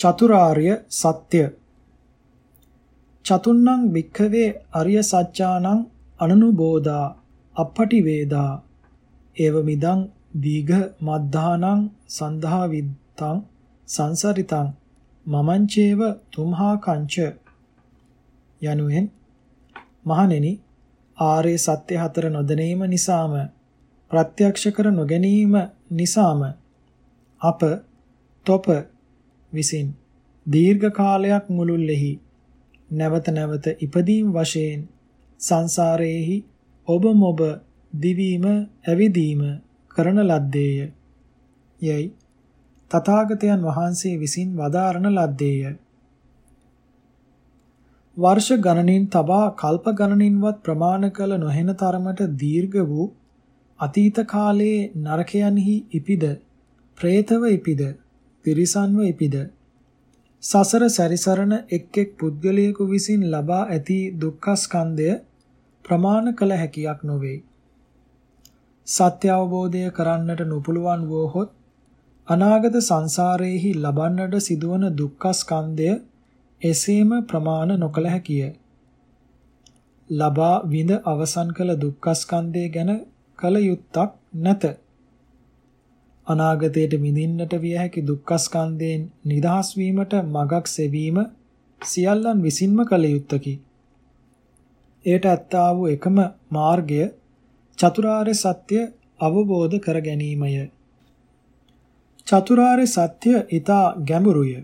චතුරාර්ය සත්‍ය. චතුන්නං භික්ඛවේ අරිය සත්‍යානං අනනුබෝධා අපපටි වේදා ඒවමිදං දීඝ මද්ධානං සන්ධා විත්තං සංසරිතං මමංචේව තුම්හා කංච. යනුවෙන් මහණෙනි ආර්ය සත්‍ය හතර නොදැනීම නිසාම ප්‍රත්‍යක්ෂ කර නොගැනීම නිසාම අප තොප විසින් දීර්ඝ කාලයක් මුළුල්ලෙහි නැවත නැවත ඉපදීම් වශයෙන් සංසාරයේහි ඔබ මොබ දිවීම ඇවිදීම කරන ලද්දේය. යයි තථාගතයන් වහන්සේ විසින් වදාරන ලද්දේය. වර්ෂ ගණනින් තබා කල්ප ගණනින්වත් ප්‍රමාණ කළ නොහෙන තරමට දීර්ඝ වූ අතීත කාලයේ නරකයන්හි ඉපිද പ്രേතව ඉපිද තිරිසන්ව ඉපිද සසර සැරිසරන එක් එක් පුද්ගලයෙකු විසින් ලබා ඇති දුක්ඛ ස්කන්ධය ප්‍රමාණ කළ හැකියක් නොවේ. සත්‍ය අවබෝධය කරන්නට නොපුළුවන් වූහොත් අනාගත සංසාරයේහි ලබන්නට සිදුවන දුක්ඛ ස්කන්ධය එසේම ප්‍රමාණ නොකළ හැකිය. ලබා විඳ අවසන් කළ දුක්ඛ ස්කන්ධය ගැන කල යුත්තක් නැත. අනාගතයට විඳින්නට විය හැකි දුක්ඛ ස්කන්ධයෙන් නිදහස් වීමට මගක් සෙවීම සියල්ලන් විසින්ම කළ යුත්තකි. එයට ඇත්තා වූ එකම මාර්ගය චතුරාර්ය සත්‍ය අවබෝධ කර ගැනීමය. චතුරාර්ය සත්‍ය ඊතා ගැඹුරුය.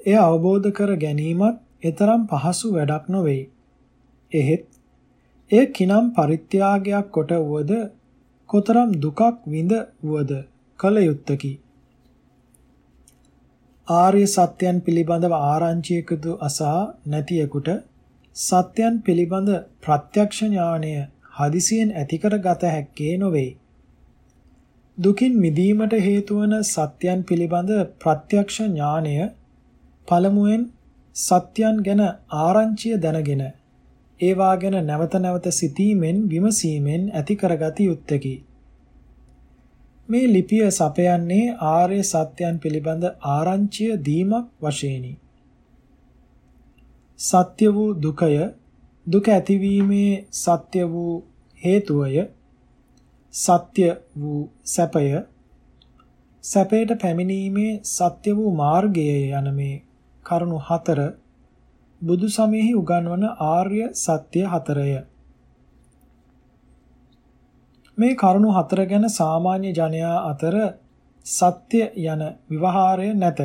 එය අවබෝධ කර ගැනීමත් එතරම් පහසු වැඩක් නොවේ. එහෙත් එය කිනම් පරිත්‍යාගයක් කොට වුවද කොතරම් දුකක් විඳ වුවද කල යුත්තකි. ආර්ය සත්‍යයන් පිළිබඳව ආරංචියකදු අසා නැතියෙකුට සත්‍යයන් පිළිබඳ ප්‍රත්‍යක්ෂ ඥානය හදිසියෙන් ඇතිකර ගත හැක්කේ නොවේ. දුකින් මිදීමට හේතු වන සත්‍යයන් පිළිබඳ ප්‍රත්‍යක්ෂ ඥානය පළමුවෙන් සත්‍යයන් ගැන ආරංචිය දැනගෙන ඒවා ගැන නැවත නැවත සිතීමෙන් විමසීමෙන් ඇති කරගත යුත්තකි. මේ ලිපිය සපයන්නේ ආර්ය සත්‍යයන් පිළිබඳ ආරංචිය දීමක් වශයෙනි. සත්‍ය වූ දුකය දුක ඇතිවීමේ සත්‍ය වූ හේතුවය සත්‍ය වූ සැපය සැපයට පැමිණීමේ සත්‍ය වූ මාර්ගය යන මේ කරුණු හතර බුදු සමයෙහි උගන්වන ආර්ය සත්‍ය හතරය. මේ කරුණු හතර ගැන සාමාන්‍ය ජනයා අතර සත්‍ය යන විවහාරය නැත.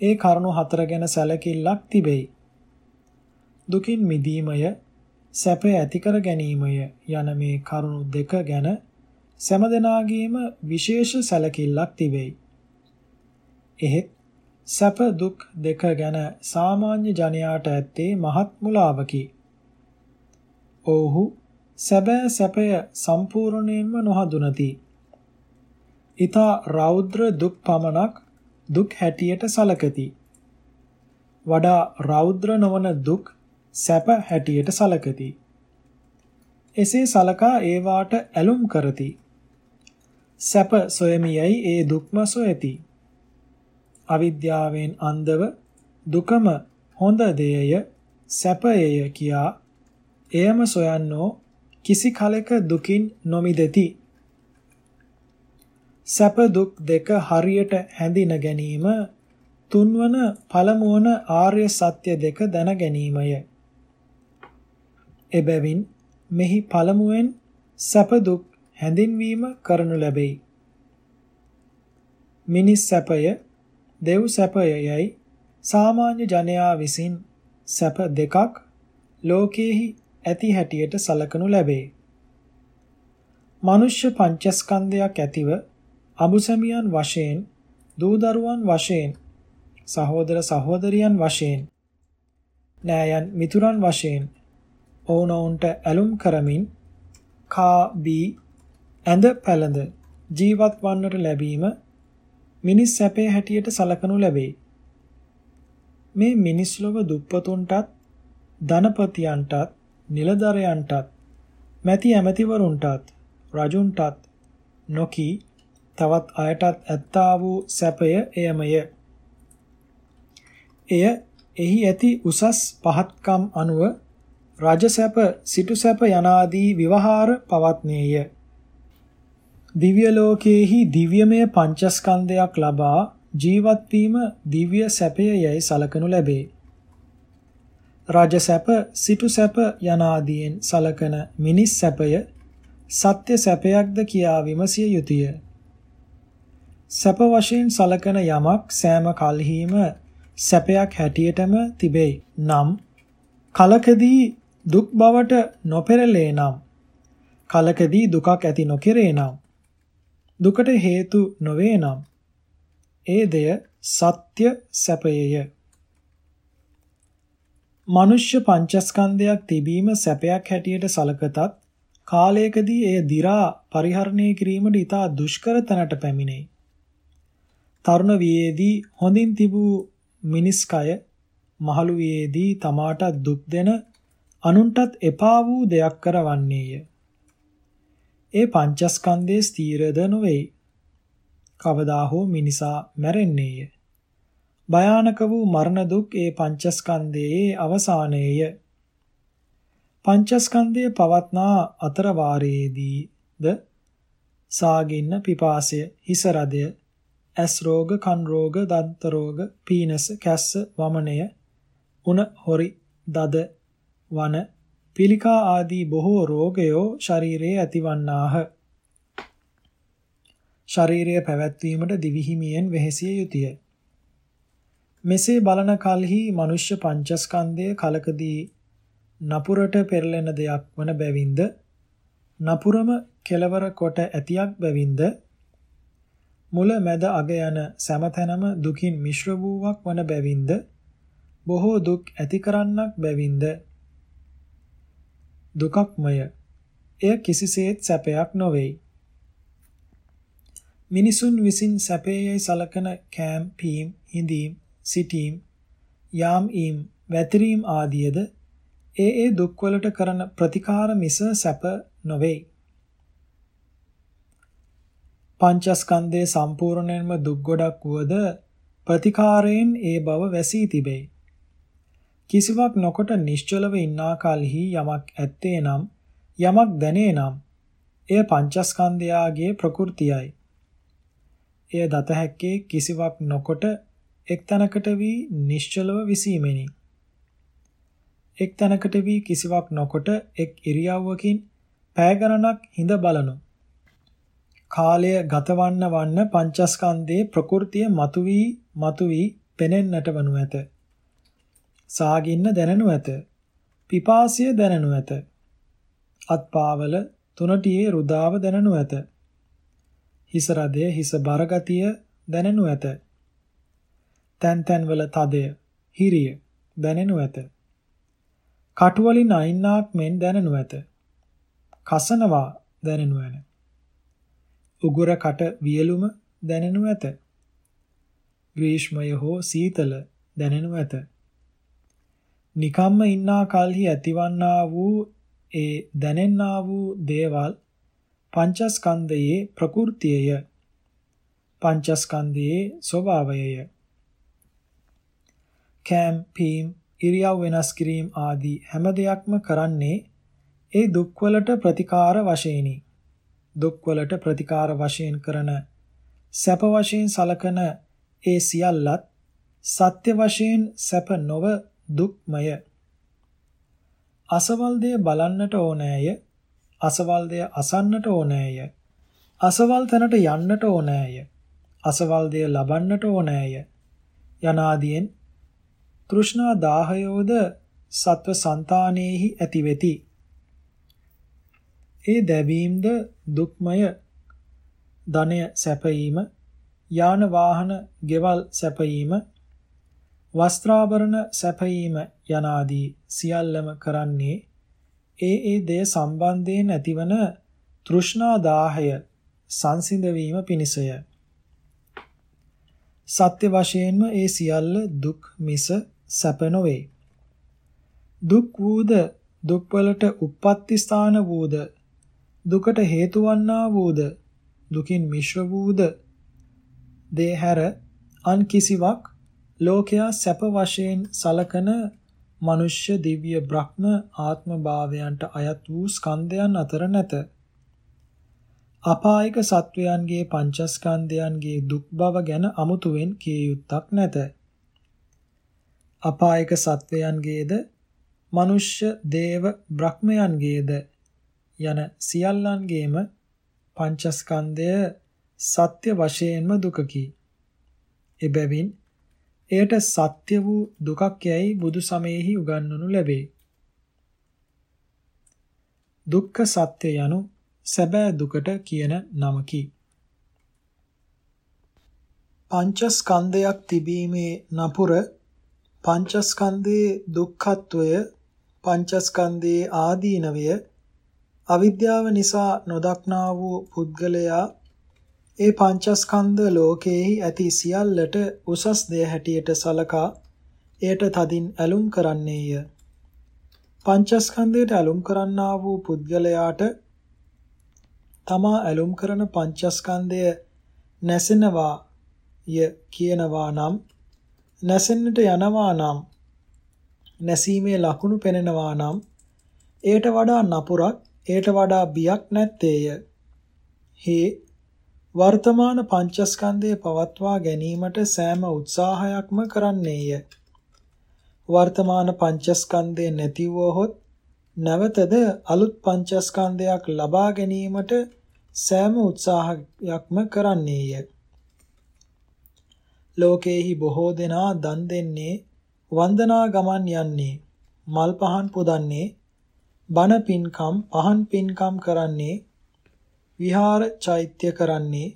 ඒ කරුණු හතර ගැන සැලකිල්ලක් තිබෙයි. දුකින් මිදීමය, සැප ඇති කර ගැනීමය යන මේ කරුණු දෙක ගැන සෑම දෙනාගේම විශේෂ සැලකිල්ලක් තිබෙයි. එහෙත් සැප දුක් දෙක ගැන සාමාන්‍ය ජනයාට ඇත්තේ මහත් මුලාවකි. ඔව්හු සැබෑ සැපය සම්පූර්ණයෙන්ම නොහඳුනති. ඊතා රෞද්‍ර දුක් පමණක් දුක් හැටියට සලකති. වඩා රෞද්‍ර නොවන දුක් සැප හැටියට සලකති. එසේ සලකා ඒවාට ඇලුම් කරති. සැප සොයමියයි ඒ දුක්ම සොයති. අවිද්‍යාවෙන් අන්ධව දුකම හොඳ දෙයය සැපයය කියා එයම සොයන්නෝ කිසි කලක දුකින් නොමිදෙති. සැප දුක් දෙක හරියට හැඳින ගැනීම තුන්වන පළමුවන ආර්ය සත්‍ය දෙක දැන ගැනීමය. එබැවින් මෙහි පළමුවෙන් සැප දුක් හැඳින්වීම කරනු ලැබෙයි. මිනිස් සැපය දෙව් සැපයයයි සාමාන්‍ය ජනයා විසින් සැප දෙකක් ලෝකයේහි ඇති හැටියට සලකනු ලැබේ. මනුෂ්‍ය පංචස්කන්ධයක් ඇතිව අබුසමියන් වශයෙන් දූ දරුවන් වශයෙන් සහෝදර සහෝදරියන් වශයෙන් නෑයන් මිතුරන් වශයෙන් ඔවුනොවුන්ට ඇලුම් කරමින් කා බී ඇඳ පැළඳ ජීවත් වන්නට ලැබීම මිනිස් සැපේ හැටියට සලකනු ලැබේ. මේ මිනිස් ලොව දුප්පතුන්ටත් ධනපතියන්ටත් නිලධරයන්ටත් මැති ඇමතිවරුන්ටත් රජුන්ටත් නොකී තවත් අයටත් ඇත්තා වූ සැපය එයමය. එය එහි ඇති උසස් පහත්කම් අනුව රජසැප සිටුසැප යනාදී විවහාර පවත්නේය. දිව්‍ය ලෝකයේහි දිව්‍යමය පංචස්කන්ධයක් ලබා ජීවත් වීම දිව්‍ය සැපය යයි සලකනු ලැබේ. රාජසැප සිටුසැප යනාදීන් සලකන මිනිස් සැපය සත්‍ය සැපයක්ද කියා විමසිය යුතුය. සැප වශයෙන් සලකන යමක් සෑම කල්හිම සැපයක් හැටියටම තිබේ. නම් කලකදී දුක් බවට නොපෙරළේ නම් කලකදී දුකක් ඇති නොකෙරේ නම් දුකට හේතු නොවේ නම් ඒ දෙය සත්‍ය සැපයය. මනුෂ්‍ය පංචස්කන්ධයක් තිබීම සැපයක් හැටියට සලකතත් කාලයකදී එය දි รา පරිහරණය කිරීමට ඉතා දුෂ්කර තැනට පැමිණේ. තරුණ වියේදී හොඳින් තිබූ මිනිස් කය මහලු වියේදී තමාට දුක් දෙන අනුන්ටත් එපා වූ දෙයක් කරවන්නේය. ඒ පංචස්කන්ධයේ ස්ථීරද නොවේ. කවදා හෝ මිනිසා මැරෙන්නේය. භයානක වූ මරණ දුක් ඒ පංචස්කන්ධයේ අවසානයේය. පංචස්කන්ධයේ පවත්නා අතර වාරයේදීද සාගින්න පිපාසය හිස රදය ඇස් රෝග කන් රෝග දන්ත රෝග පීනස කැස්ස වමනය උණ හොරි දද වන පිළිකා ආදී බොහෝ රෝගයෝ ශරීරයේ ඇතිවන්නාහ. ශරීරය පැවැත්වීමට දිවිහිමියෙන් වෙහෙසිය යුතුය. මෙසේ බලන කලෙහි මනුෂ්‍ය පංචස්කන්ධය කලකදී නපුරට පෙරලෙන දෙයක් වන බැවින්ද නපුරම කෙලවර කොට ඇතියක් බැවින්ද මුල මැද අග යන සෑමතැනම දුකින් මිශ්‍ර වූවක් වන බැවින්ද බොහෝ දුක් ඇති කරන්නක් බැවින්ද දුකක්මය. එය කිසිසේත් සැපයක් නොවේයි. මිනිසුන් විසින් සැපේයයි සලකන කෑම්, පීම්, හිඳීම්, සිටීම්, යාම් ඊම්, වැතිරීම් ආදියද ඒ ඒ දුක්වලට කරන ප්‍රතිකාර මිස සැප නොවේයි. පංචස්කන්ධයේ සම්පූර්ණයෙන්ම දුක් ගොඩක් වුවද ප්‍රතිකාරයෙන් ඒ බව වැසී තිබේ. කිසිවක් නොකොට නිශ්චලව ඉන්නා කලෙහි යමක් ඇත්තේ නම් යමක් දැනේ නම් එය පංචස්කන්ධයාගේ ප්‍රകൃතියයි. එය දත හැක්කේ කිසිවක් නොකොට එක්තැනකට වී නිශ්චලව විසීමෙනි. එක්තැනකට වී කිසිවක් නොකොට එක් ඉරියව්වකින් පෑ ගණනක් හිඳ බලනු. කාලය ගතවන්න වන්න පංචස්කන්ධයේ ප්‍රകൃතිය මතුවී මතුවී පෙනෙන්නට වනු ඇත. සාගින්න දැනෙනු ඇත. පිපාසිය දැනෙනු ඇත. අත්පාවල තුනටියේ රුදාව දැනෙනු ඇත. හිස රදය හිස බරගතිය දැනෙනු ඇත. තැන් තැන්වල තදය හිරිය දැනෙනු ඇත. කටුවලින් අයින්නාක් මෙන් දැනෙනු ඇත. කසනවා දැනෙනු ඇත. උගුර කට වියලුම දැනෙනු ඇත. ග්‍රීෂ්මය හෝ සීතල දැනෙනු ඇත. නිකම්ම ඉන්නා කල්හි ඇතිවන්නා වූ ඒ දැනෙන්නා වූ දේවල් පංචස්කන්ධයේ ප්‍රകൃතියය පංචස්කන්ධයේ ස්වභාවයය. කැම් පීම් ඉරියව් වෙනස් කිරීම ආදී හැම දෙයක්ම කරන්නේ ඒ දුක්වලට ප්‍රතිකාර වශයෙනි. දුක්වලට ප්‍රතිකාර වශයෙන් කරන සැප වශයෙන් සලකන ඒ සියල්ලත් සත්‍ය වශයෙන් සැප නොව දුක්මය. අසවල් දෙය බලන්නට ඕනෑය. අසවල් දෙය අසන්නට ඕනෑය. අසවල් තැනට යන්නට ඕනෑය. අසවල් දෙය ලබන්නට ඕනෑය. යනාදීන් තෘෂ්ණා දාහයෝද සත්ව సంతානෙහි ඇති වෙති. ඒ දැවීමද දුක්මය ධනය සැපයීම යාන වාහන ගෙවල් සැපයීම වස්ත්‍රාභරණ සැපයීම යනාදී සියල්ලම කරන්නේ ඒ ඒ දේ සම්බන්ධයෙන් ඇතිවන තෘෂ්ණා දාහය සංසිඳවීම පිණිසය. සත්‍ය වශයෙන්ම ඒ සියල්ල දුක් මිස සැප නොවේ. දුක් වූද දුක්වලට උප්පත්ති ස්ථාන වූද දුකට හේතු වන්නා වූද දුකින් මිශ්‍ර වූද දේ හැර අන් කිසිවක් ලෝකයා සැප වශයෙන් සලකන මනුෂ්‍ය දිව්‍ය බ්‍රහ්ම ආත්ම භාවයන්ට අයත් වූ ස්කන්ධයන් අතර නැත. අපායික සත්වයන්ගේ පංචස්කන්ධයන්ගේ දුක් බව ගැන අමුතුවෙන් කිය යුත්තක් නැත. අපායික සත්වයන්ගේද මනුෂ්‍ය දේව බ්‍රහ්මයන්ගේද යන සියල්ලන්ගේම පංචස්කන්ධය සත්‍ය වශයෙන්ම දුකකි. එබැවින් එයට සත්‍ය වූ දුකක් යැයි බුදු සමයෙහි උගන්වනු ලැබේ. දුක්ඛ සත්‍ය යනු සැබෑ දුකට කියන නමකි. පංචස්කන්ධයක් තිබීමේ නපුර පංචස්කන්ධයේ දුක්ඛත්වය පංචස්කන්ධයේ ආදීනවය අවිද්‍යාව නිසා නොදක්නා වූ පුද්ගලයා ඒ පංචස්කන්ධ ලෝකයේහි ඇති සියල්ලට උසස් දෙය හැටියට සලකා එයට තදින් ඇලුම් කරන්නේය. පංචස්කන්ධයට ඇලුම් කරන්නා වූ පුද්ගලයාට තමා ඇලුම් කරන පංචස්කන්ධය නැසෙනවා ය කියනවා නම් නැසෙන්නට යනවා නම් නැසීමේ ලකුණු පෙනෙනවා නම් එයට වඩා නපුරක් එයට වඩා බියක් නැත්තේය. හේ වර්තමාන පංචස්කන්ධය පවත්වා ගැනීමට සෑම උත්සාහයක්ම කරන්නේය. වර්තමාන පංචස්කන්ධය නැති වූහොත් නැවතද අලුත් පංචස්කන්ධයක් ලබා ගැනීමට සෑම උත්සාහයක්ම කරන්නේය. ලෝකේහි බොහෝ දෙනා දන් දෙන්නේ වන්දනා ගමන් යන්නේ මල් පහන් පුදන්නේ බණ පින්කම් පහන් පින්කම් කරන්නේ විහාර චෛත්‍ය කරන්නේ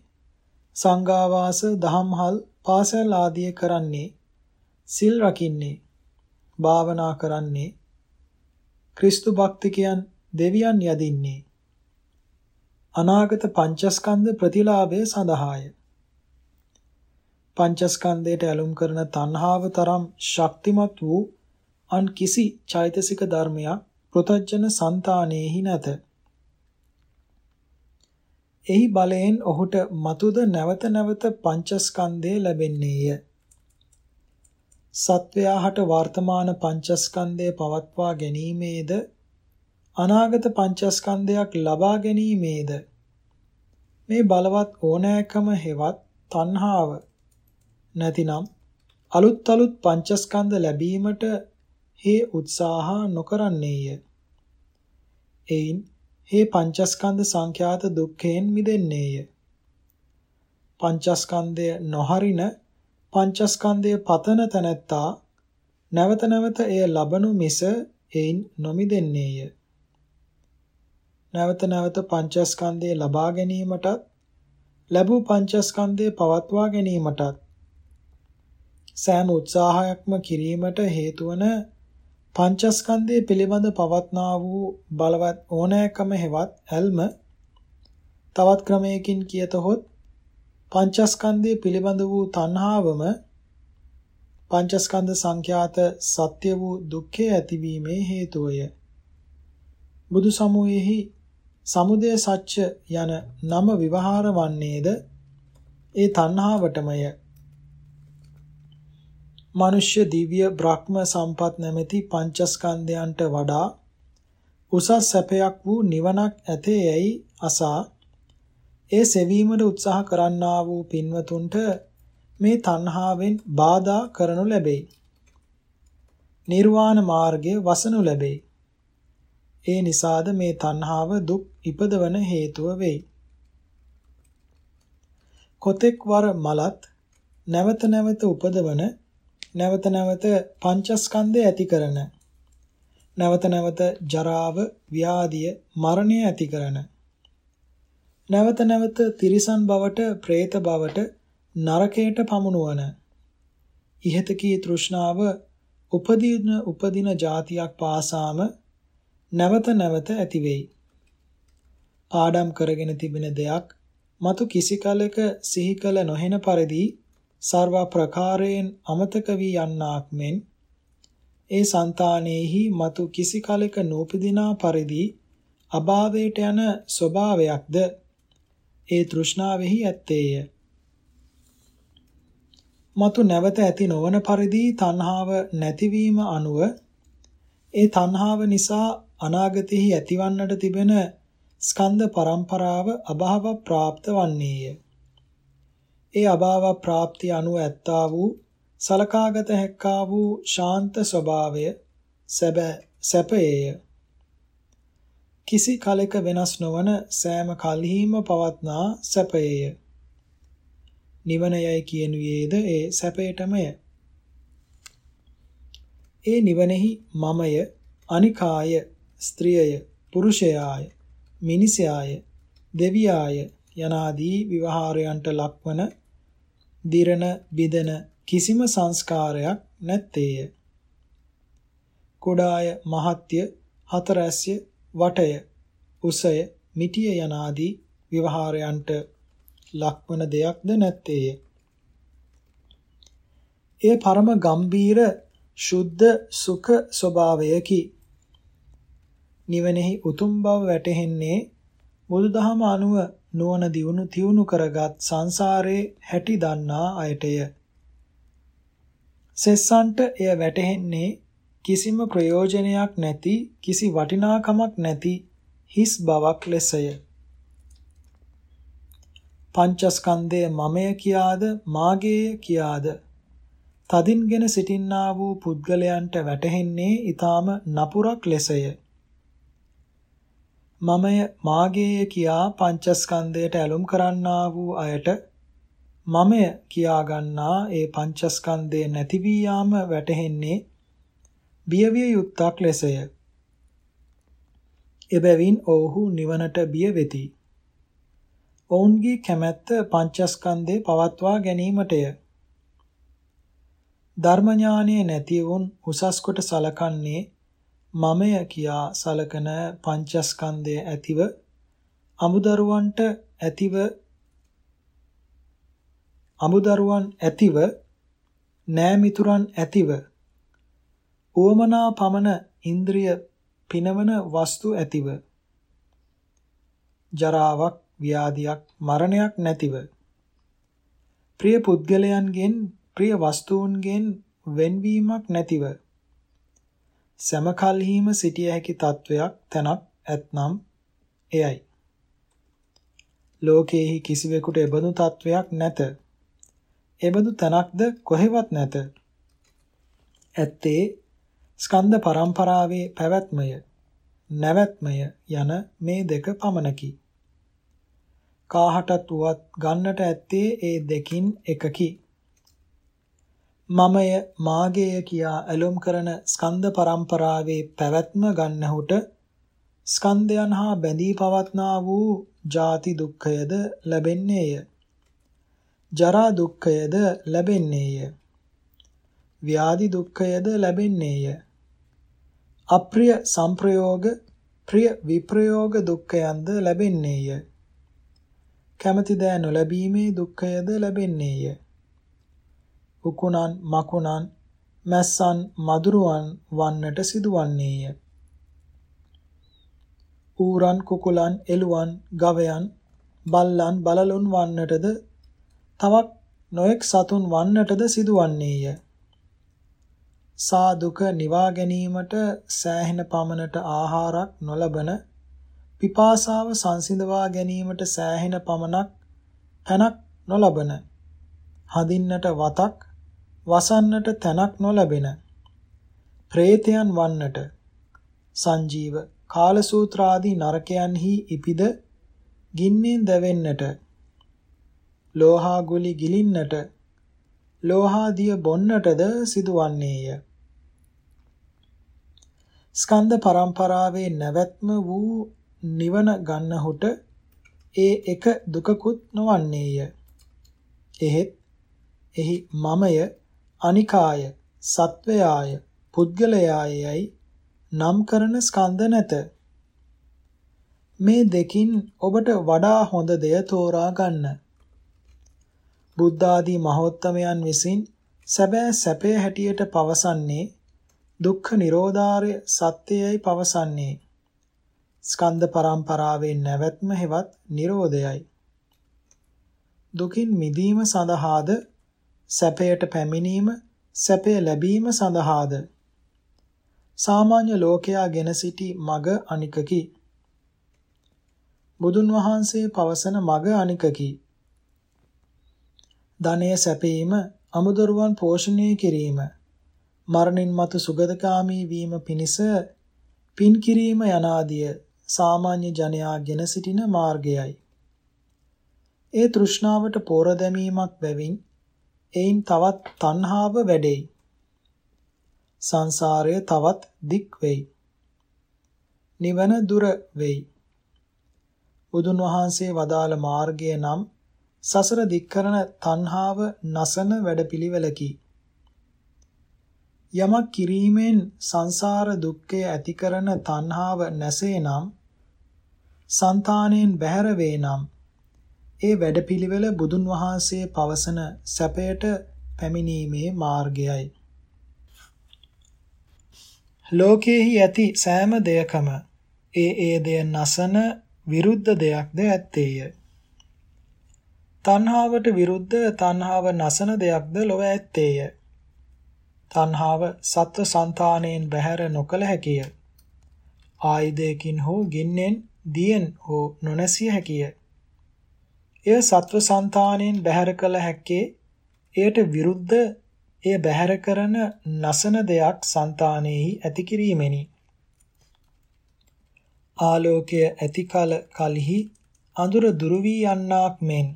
සංඝාවාස දහම්හල් පාසල් ආදිය කරන්නේ සිල් රකින්නේ භාවනා කරන්නේ ක්‍රිස්තු භක්තිකයන් දෙවියන් යදින්නේ. අනාගත පංචස්කන්ධ ප්‍රතිලාභය සඳහාය. පංචස්කන්ධයට ඇලුම් කරන තණ්හාව තරම් ශක්තිමත් වූ අන් කිසි චෛතසික ධර්මයක් පෘතජන సంతානෙහි නැත. එහි බලයෙන් ඔහුට මතුද නැවත නැවත පංචස්කන්ධය ලැබෙන්නේය. සත්වයාහට වර්තමාන පංචස්කන්ධය පවත්වා ගැනීමේද අනාගත පංචස්කන්ධයක් ලබා ගැනීමේද මේ බලවත් ඕනෑකම හෙවත් තණ්හාව නැතිනම් අලුත් අලුත් පංචස්කන්ධ ලැබීමට හේ උත්සාහ නොකරන්නේය. එයින් හේ පංචස්කන්ධ සංඛ්‍යාත දුක්ඛයෙන් මිදෙන්නේය. පංචස්කන්ධය නොහරින පංචස්කන්ධය පතන තැනැත්තා නැවත නැවත එය ලබනු මිස එයින් නොමිදෙන්නේය. නැවත නැවත පංචස්කන්ධය ලබා ගැනීමටත් ලැබූ පංචස්කන්ධය පවත්වා ගැනීමටත් සෑම උත්සාහයක්ම කිරීමට හේතු වන පංචස්කන්ධය පිළිබඳ පවත්නා වූ බලවත් ඕනෑකම හෙවත් ඇල්ම තවත් ක්‍රමයකින් කියතහොත් පංචස්කන්ධය පිළිබඳ වූ තණ්හාවම පංචස්කන්ධ සංඛ්‍යාත සත්‍ය වූ දුක්ඛය ඇතිවීමේ හේතුවය. බුදු සමූහෙහි සමුදය සත්‍ය යන නම විවහාර වන්නේද ඒ තණ්හාවටමය. මනුෂ්‍ය දිව්‍ය බ්‍රහ්ම සම්පත් නැමැති පංචස්කන්ධයන්ට වඩා උසස් සැපයක් වූ නිවනක් ඇතේයයි අසා ඒ සෙවීමට උත්සාහ කරන්නා වූ පින්වතුන්ට මේ තණ්හාවෙන් බාධා කරනු ලැබේ. නිර්වාණ මාර්ගය වසනු ලැබේ. ඒ නිසාද මේ තණ්හාව දුක් ඉපදවන හේතුව වෙයි. කොතෙක් වර මලත් නැවත නැවත උපදවන නැවත නැවත පංචස්කන්ධය ඇති කරන. නැවත නැවත ජරාව, ව්‍යාධිය, මරණය ඇති කරන. නැවත නැවත තිරිසන් බවට, പ്രേත බවට, නරකයට පමුණුවන ඉහතකී තෘෂ්ණාව උපදීන උපදින જાතියක් පාසාම නැවත නැවත ඇති වෙයි. පාඩම් කරගෙන තිබෙන දෙයක් මතු කිසි කලක සිහි කළ නොහෙන පරිදි සර්ව ප්‍රකාරයෙන් අමතක වී යන්නාක් මෙන් ඒ సంతානෙහි మతు කිසි කලක නූපදිනා පරිදි අභාවයට යන ස්වභාවයක්ද? ඒ තෘෂ්ණාවෙහි ඇත්තේය. මතු නැවත ඇති නොවන පරිදි තණ්හාව නැතිවීම අනුව ඒ තණ්හාව නිසා අනාගතෙහි ඇතිවන්නට තිබෙන ස්කන්ධ පරම්පරාව අභාව ප්‍රාප්ත වන්නේය. ඒ අභාව ප්‍රාප්තිය අනුව ඇත්තා වූ සලකාගත හැක්කා වූ ශාන්ත ස්වභාවය සැබෑ සැපයේය. කිසි කලෙක වෙනස් නොවන සෑම කල්හිම පවත්නා සැපයේය. නිවන යයි කියනුයේද ඒ සැපයටමය. ඒ නිවනෙහි මමය, අනිකාය, ස්ත්‍රියය, පුරුෂයාය, මිනිසයාය, දෙවියාය යනාදී විවහාරයන්ට ලක්වන දිරණ බිදෙන කිසිම සංස්කාරයක් නැත්තේය. කුඩාය, මහත්ය, හතරැස්ය, වටය, උසය, මිටිය යනාදී විවහාරයන්ට ලක්වන දෙයක්ද නැත්තේය. එය පරම ගම්බීර ශුද්ධ සුඛ ස්වභාවයකි. නිවනෙහි උතුම් බව වැටහෙන්නේ බුදුදහම අනුව නුවණ දියුණු තියුණු කරගත් සංසාරේ හැටි දන්නා අයටය. සෙස්සන්ට එය වැටහෙන්නේ කිසිම ප්‍රයෝජනයක් නැති කිසි වටිනාකමක් නැති හිස් බවක් ලෙසය. පංචස්කන්ධය මමය කියාද මාගේය කියාද තදින්ගෙන සිටින්නා වූ පුද්ගලයන්ට වැටහෙන්නේ ඊටාම නපුරක් ලෙසය. මමය මාගේය කියා පංචස්කන්ධයට ඇලුම් කරන්නා වූ අයට මමය කියා ගන්නා ඒ පංචස්කන්ධය නැති වී යාම වැටහෙන්නේ බියවිය යුක්තක් ලෙසය. එබැවින් ඔවුහු නිවනට බිය වෙති. ඔවුන්ගේ කැමැත්ත පංචස්කන්ධේ පවත්වා ගැනීමටය. ධර්ම ඥානය නැති වුන් උසස් කොට සලකන්නේ මමය කියා සලකන පංචස්කන්ධය ඇතිව අමුදරුවන්ට ඇතිව අමුදරුවන් ඇතිව නෑමිතුරන් ඇතිව උවමනා පමණ ඉන්ද්‍රිය පිනවන වස්තු ඇතිව ජරාවක් ව්‍යාධියක් මරණයක් නැතිව ප්‍රිය පුද්ගලයන්ගෙන් ප්‍රිය වස්තුන්ගෙන් වෙන්වීමක් නැතිව සමකල්හිම සිටිය හැකි තත්වයක් තැනක් ඇතනම් එයයි. ලෝකයේහි කිසිවෙකුට එබඳු තත්වයක් නැත. එබඳු තැනක්ද කොහෙවත් නැත. ඇත්තේ ස්කන්ධ පරම්පරාවේ පැවැත්මය නැවැත්මය යන මේ දෙක පමණකි. කාහටත් වුවත් ගන්නට ඇත්තේ ඒ දෙකින් එකකි. මමය මාගේය කියා ඇලොම් කරන ස්කන්ධ පරම්පරාවේ පැවැත්ම ගන්නහුට ස්කන්ධයන් හා බැඳී පවත්නා වූ ජාති දුක්ඛයද ලැබෙන්නේය. ජරා දුක්ඛයද ලැබෙන්නේය. ව්‍යාධි දුක්ඛයද ලැබෙන්නේය. අප්‍රිය සංප්‍රයෝග ප්‍රිය විප්‍රයෝග දුක්ඛයන්ද ලැබෙන්නේය. කැමැති දෑ නොලැබීමේ දුක්ඛයද ලැබෙන්නේය. උකුණන් මකුණන් මැස්සන් මදුරුවන් වන්නට සිදුවන්නේය. ඌරන් කුකුලන් එළුවන් ගවයන් බල්ලන් බලලුන් වන්නටද තවක් නොඑක් සතුන් වන්නටද සිදුවන්නේය. සා දුක නිවා ගැනීමට සෑහෙන පමණට ආහාරක් නොලබන පිපාසාව සංසිඳවා ගැනීමට සෑහෙන පමණක් තැනක් නොලබන හදින්නට වතක් වසන්නට තැනක් නොලැබෙන. പ്രേතයන් වන්නට. සංජීව කාලසූත්‍රාදී නරකයන්හි ඉපිද ගින්නෙන් දැවෙන්නට. ලෝහා ගුලි ගිලින්නට. ලෝහාදිය බොන්නටද සිදුවන්නේය. ස්කන්ධ පරම්පරාවේ නැවැත්ම වූ නිවන ගන්නහුට ඒ එක දුකකුත් නොවන්නේය. එහෙත් එහි මමය අනිකාය සත්වයාය පුද්ගලයායයි නම් කරන ස්කන්ධ නැත. මේ දෙකින් ඔබට වඩා හොඳ දෙය තෝරා ගන්න. බුද්ධ ආදී මහෝත්තමයන් විසින් සැබෑ සැපේ හැටියට පවසන්නේ දුක්ඛ නිරෝධාරය සත්‍යයයි පවසන්නේ ස්කන්ධ පරම්පරාවේ නැවැත්ම හෙවත් Nirodhayයි. දුකින් මිදීම සඳහාද සැපයට පැමිණීම සැපය ලැබීම සඳහාද? සාමාන්‍ය ලෝකයා ගෙන සිටි මග අනිකකි. බුදුන් වහන්සේ පවසන මග අනිකකි. ධනය සැපීම අමුදරුවන් පෝෂණය කිරීම මරණින් මතු සුගතකාමී වීම පිණිස පින් කිරීම යනාදිය සාමාන්‍ය ජනයා ගෙන සිටින මාර්ගයයි. ඒ තෘෂ්ණාවට පෝර දැමීමක් බැවින් එයින් තවත් තණ්හාව වැඩෙයි. සංසාරය තවත් දික් වෙයි. නිවන දුර වෙයි. බුදුන් වහන්සේ වදාළ මාර්ගය නම් සසර දික් කරන තණ්හාව නසන වැඩපිළිවෙලකි. යමක් කිරීමෙන් සංසාර දුක්ඛය ඇති කරන තණ්හාව නැසේ නම් సంతාණයෙන් බැහැර වේ නම් ඒ වැඩපිළිවෙල බුදුන් වහන්සේ පවසන සැපයට පැමිණීමේ මාර්ගයයි. ලෝකයේහි ඇති සෑම දෙයකම ඒ ඒ දෙය නසන විරුද්ධ දෙයක්ද ඇත්තේය. තණ්හාවට විරුද්ධ තණ්හාව නසන දෙයක්ද ලොව ඇත්තේය. තණ්හාව සත්ව సంతාණයෙන් බැහැර නොකල හැකිය. ආයුධයකින් හෝ ගින්නෙන් දියෙන් හෝ නොනැසිය හැකිය. එය සත්ව సంతාණයෙන් බැහැර කළ හැක්කේ එයට විරුද්ධ එය බැහැර කරන නසන දෙයක් సంతානෙහි ඇති කිරීමෙනි. ආලෝකය ඇති කල කලෙහි අඳුර දුරු වී යන්නක් මෙන්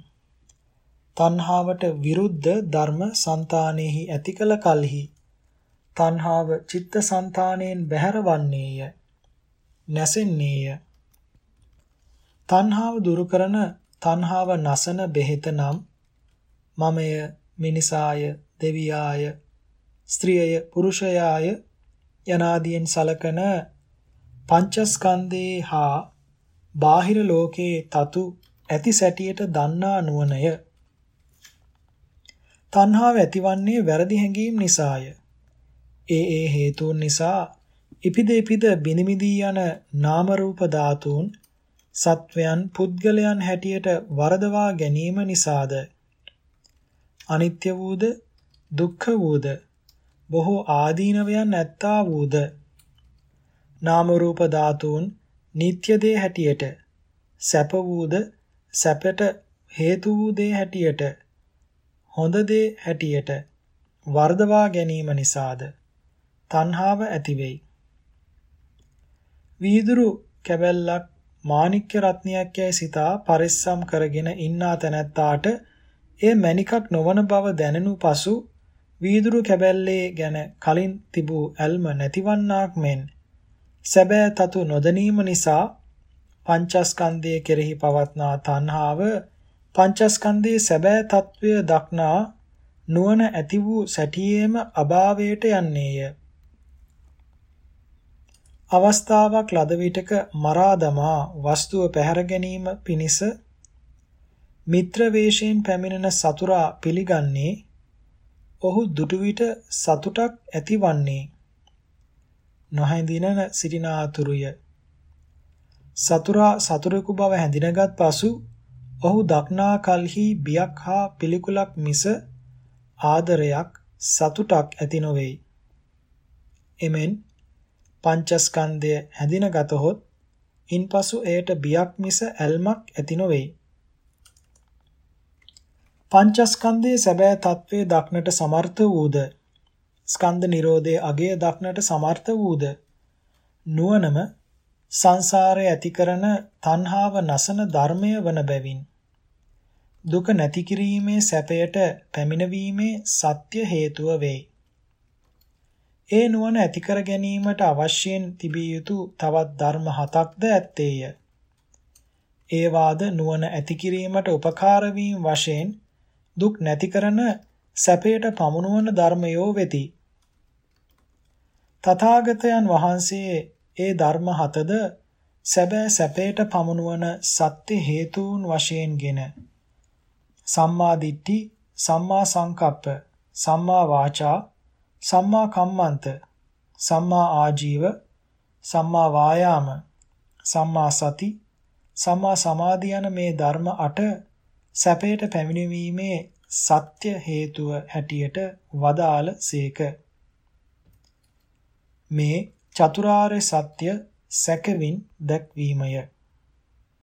තණ්හාවට විරුද්ධ ධර්ම సంతානෙහි ඇති කල කලෙහි තණ්හාව චිත්ත సంతානෙන් බැහැරවන්නේය නැසෙන්නේය තණ්හාව දුරු කරන තණ්හාව නසන බෙහෙත නම් මමය මිනිසාය දෙවියාය ස්ත්‍රියය පුරුෂයාය යනාදීන් සලකන පංචස්කන්ධේ හා බාහිර ලෝකයේ තතු ඇති සැටියට දන්නා නුවණය. තණ්හාව ඇතිවන්නේ වැරදි හැඟීම් නිසාය. ඒ ඒ හේතුන් නිසා ඉපිද ඉපිද බිනිමිදී යන නාම රූප ධාතුන් සත්වයන් පුද්ගලයන් හැටියට වරදවා ගැනීම නිසාද? අනිත්‍ය වූද දුක්ඛ වූද බොහෝ ආදීනවයන් නැත්තා වූද නාම රූප ධාතුන් නিত্য දේ හැටියට සැප වූද සැපට හේතු වූ දේ හැටියට හොඳ දේ හැටියට වර්ධවා ගැනීම නිසාද? තණ්හාව ඇති වෙයි. වීදුරු කැබැල්ලක් මාණික්‍ය රත්නයක් යයි සිතා පරිස්සම් කරගෙන ඉන්නා තැනැත්තාට එය මණිකක් නොවන බව දැනෙනු පසු වීදුරු කැබැල්ලේ ගැන කලින් තිබූ ඇල්ම නැතිවන්නාක් මෙන් සැබෑ තතු නොදැනීම නිසා පංචස්කන්ධය කෙරෙහි පවත්නා තණ්හාව පංචස්කන්ධයේ සැබෑ తත්වය දක්නා නුවණ ඇති වූ සැටියේම අභාවයට යන්නේය. අවස්ථාවක් ලද විටක මරා දමා වස්තුව පැහැර ගැනීම පිණිස මිත්‍ර වේශයෙන් පැමිණෙන සතුරා පිළිගන්නේ ඔහු දුටු විට සතුටක් ඇතිවන්නේ නොහැඳිනන සිටිනාතුරුය. සතුරා සතුරෙකු බව හැඳිනගත් පසු ඔහු දක්නා කලෙහි බියක් හා පිළිකුලක් මිස ආදරයක් සතුටක් ඇති නොවේයි එමෙන් පංචස්කන්ධය හැඳින ගතහොත් ඉන්පසු එයට බියක් මිස ඇල්මක් ඇති නොවේයි. පංචස්කන්ධයේ සැබෑ తත්වයේ දක්නට සමර්ථ වූද ස්කන්ධ නිරෝධයේ අගය දක්නට සමර්ථ වූද නුවණම සංසාරය ඇති කරන තණ්හාව නසන ධර්මය වන බැවින් දුක නැති කිරීමේ සැපයට පැමිණවීමේ සත්‍ය හේතුව වේ. ඒ නුවණ ඇති කර ගැනීමට අවශ්‍යයෙන් තිබිය යුතු තවත් ධර්ම හතක්ද ඇත්තේය. ඒ වාද නුවණ ඇති කිරීමට උපකාර වීම වශයෙන් දුක් නැති කරන සැපයට පමුණුවන ධර්මයෝ වෙති. තථාගතයන් වහන්සේ ඒ ධර්ම හතද සැබෑ සැපයට පමුණුවන සත්‍ය හේතුන් වශයෙන්ගෙන සම්මා දිට්ඨි සම්මා සංකප්ප සම්මා වාචා සම්මා කම්මන්ත සම්මා ආජීව සම්මා වායාම සම්මා සති සම්මා සමාධි යන මේ ධර්ම 8 සැපයට පැමිණීමේ සත්‍ය හේතුව හැටියට වදාළ සේක. මේ චතුරාර්ය සත්‍ය සැකවින් දැක්වීමය.